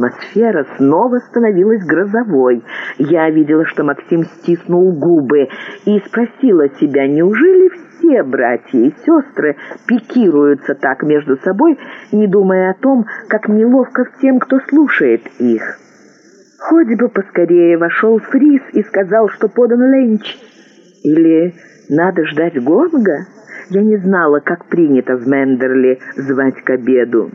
Атмосфера снова становилась грозовой. Я видела, что Максим стиснул губы и спросила себя, неужели все братья и сестры пикируются так между собой, не думая о том, как неловко всем, кто слушает их. Хоть бы поскорее вошел Фрис и сказал, что подан ленч. Или надо ждать гонга? Я не знала, как принято в Мендерли звать к обеду.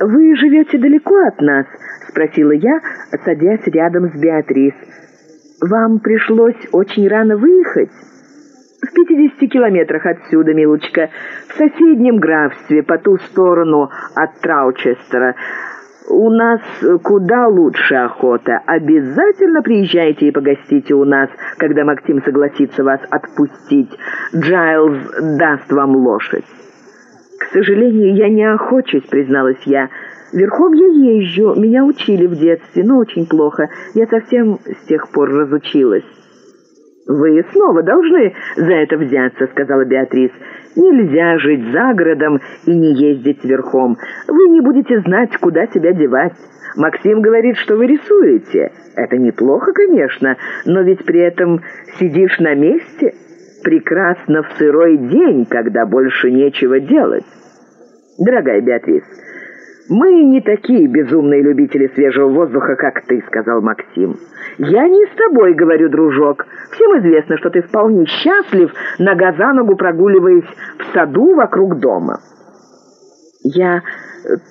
«Вы живете далеко от нас?» — спросила я, садясь рядом с Беатрис. «Вам пришлось очень рано выехать?» «В пятидесяти километрах отсюда, милочка, в соседнем графстве, по ту сторону от Траучестера. У нас куда лучше охота. Обязательно приезжайте и погостите у нас, когда Максим согласится вас отпустить. Джайлз даст вам лошадь». «К сожалению, я не охочусь», — призналась я. «Верхом я езжу, меня учили в детстве, но очень плохо. Я совсем с тех пор разучилась». «Вы снова должны за это взяться», — сказала Беатрис. «Нельзя жить за городом и не ездить верхом. Вы не будете знать, куда себя девать. Максим говорит, что вы рисуете. Это неплохо, конечно, но ведь при этом сидишь на месте. Прекрасно в сырой день, когда больше нечего делать». «Дорогая Беатрис, мы не такие безумные любители свежего воздуха, как ты», — сказал Максим. «Я не с тобой говорю, дружок. Всем известно, что ты вполне счастлив, нога за ногу прогуливаясь в саду вокруг дома». «Я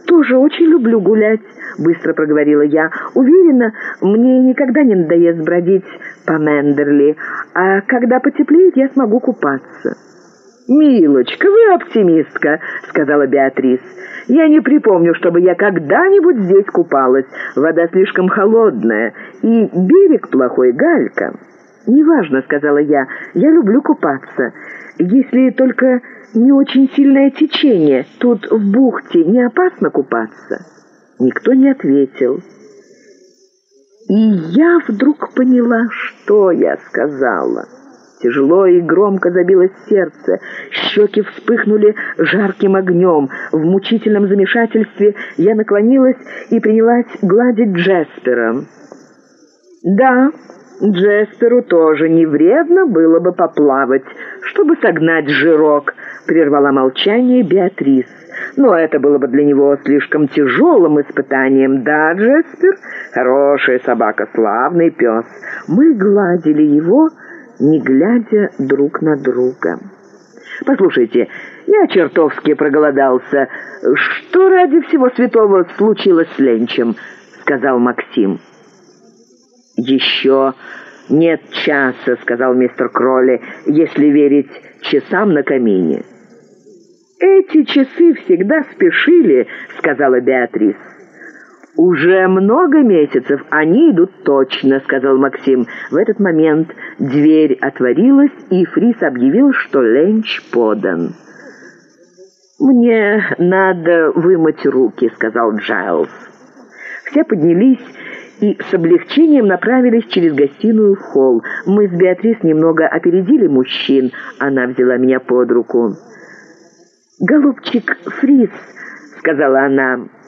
тоже очень люблю гулять», — быстро проговорила я. «Уверена, мне никогда не надоест бродить по Мендерли, а когда потеплеет, я смогу купаться». «Милочка, вы оптимистка», — сказала Беатрис. «Я не припомню, чтобы я когда-нибудь здесь купалась. Вода слишком холодная, и берег плохой, галька». «Неважно», — сказала я, — «я люблю купаться. Если только не очень сильное течение, тут в бухте не опасно купаться?» Никто не ответил. И я вдруг поняла, что я сказала. Тяжело и громко забилось сердце, щеки вспыхнули жарким огнем. В мучительном замешательстве я наклонилась и принялась гладить Джеспера. «Да, Джесперу тоже не вредно было бы поплавать, чтобы согнать жирок», — прервала молчание Беатрис. «Но это было бы для него слишком тяжелым испытанием. Да, Джеспер? Хорошая собака, славный пес. Мы гладили его...» не глядя друг на друга. «Послушайте, я чертовски проголодался. Что ради всего святого случилось с Ленчем?» — сказал Максим. «Еще нет часа», — сказал мистер Кролли, «если верить часам на камине». «Эти часы всегда спешили», — сказала Беатрис. «Уже много месяцев, они идут точно», — сказал Максим. В этот момент дверь отворилась, и Фрис объявил, что ленч подан. «Мне надо вымыть руки», — сказал Джайлз. Все поднялись и с облегчением направились через гостиную в холл. Мы с Беатрис немного опередили мужчин. Она взяла меня под руку. «Голубчик Фрис», — сказала она, —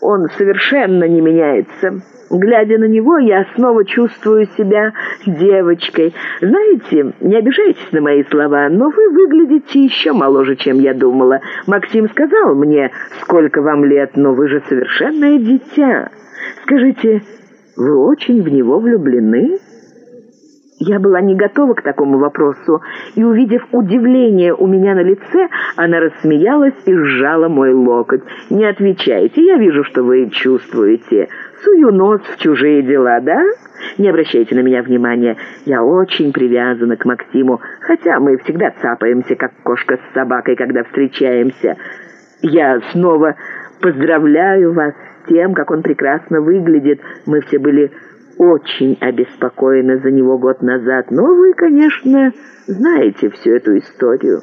он совершенно не меняется. Глядя на него, я снова чувствую себя девочкой. Знаете, не обижайтесь на мои слова, но вы выглядите еще моложе, чем я думала. Максим сказал мне, сколько вам лет, но вы же совершенное дитя. Скажите, вы очень в него влюблены?» Я была не готова к такому вопросу, и, увидев удивление у меня на лице, она рассмеялась и сжала мой локоть. «Не отвечайте, я вижу, что вы чувствуете. Сую нос в чужие дела, да? Не обращайте на меня внимания. Я очень привязана к Максиму, хотя мы всегда цапаемся, как кошка с собакой, когда встречаемся. Я снова поздравляю вас с тем, как он прекрасно выглядит. Мы все были очень обеспокоена за него год назад, но вы, конечно, знаете всю эту историю.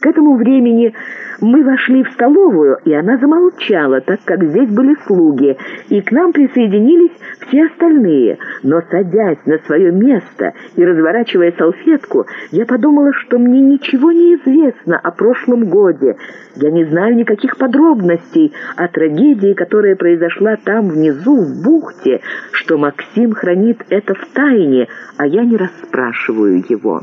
К этому времени Мы вошли в столовую, и она замолчала, так как здесь были слуги, и к нам присоединились все остальные. Но, садясь на свое место и разворачивая салфетку, я подумала, что мне ничего не известно о прошлом годе. Я не знаю никаких подробностей о трагедии, которая произошла там внизу, в бухте, что Максим хранит это в тайне, а я не расспрашиваю его».